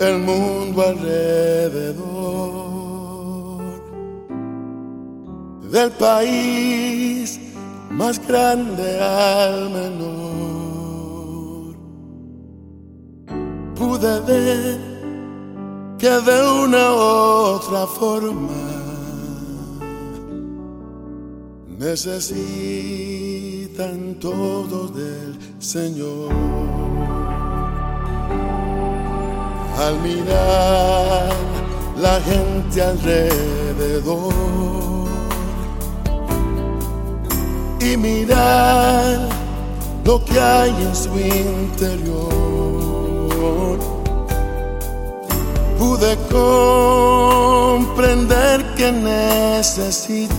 el mundo alrededor del país más grande al menor. Pude ver que de una u otra forma necesitan todos del Señor. Al mirar la gente alrededor y mirar lo que hay en su interior, pude comprender que necesito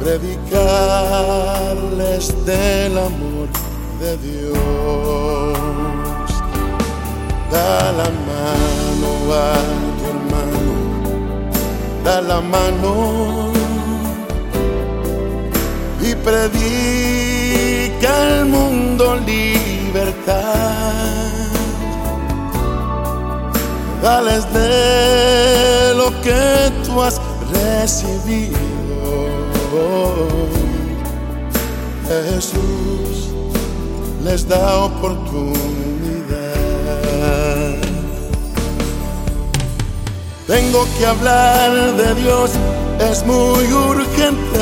predicarles del amor de Dios. Mano y predica al mundo libertad. Dales de lo que tú has recibido. Jesús les da oportunidad. Tengo que hablar de Dios, es muy urgente.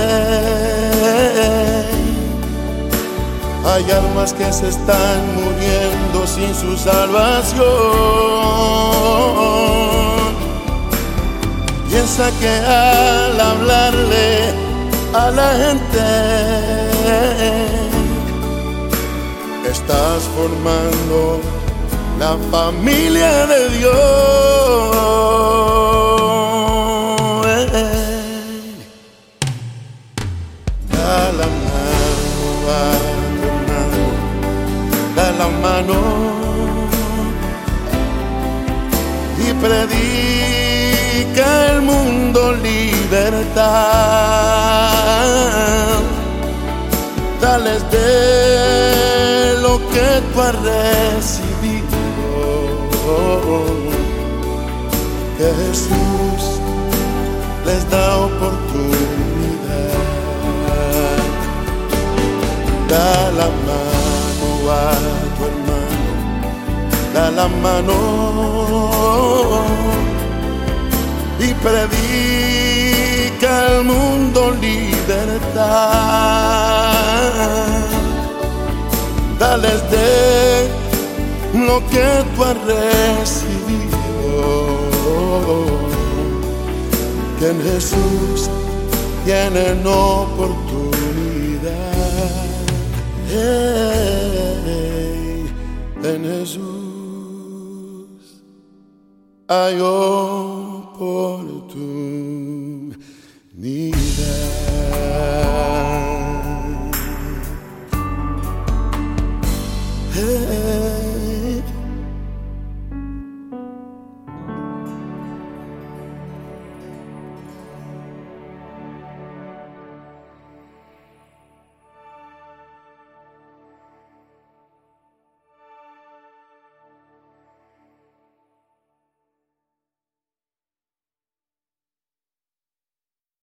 Hay almas que se están muriendo sin su salvación. Piensa que al hablarle a la gente. Estás formando la familia de Dios. Mano y predica el mundo libertad. Dales de lo que tú has recibido. Jesús les da oportunidad. Da la mano a tu da la mano y predica al mundo libertad. Dales de lo que tú has recibido. Que en Jesús tienen oportunidad. Hey, hay oportunidad. Hey.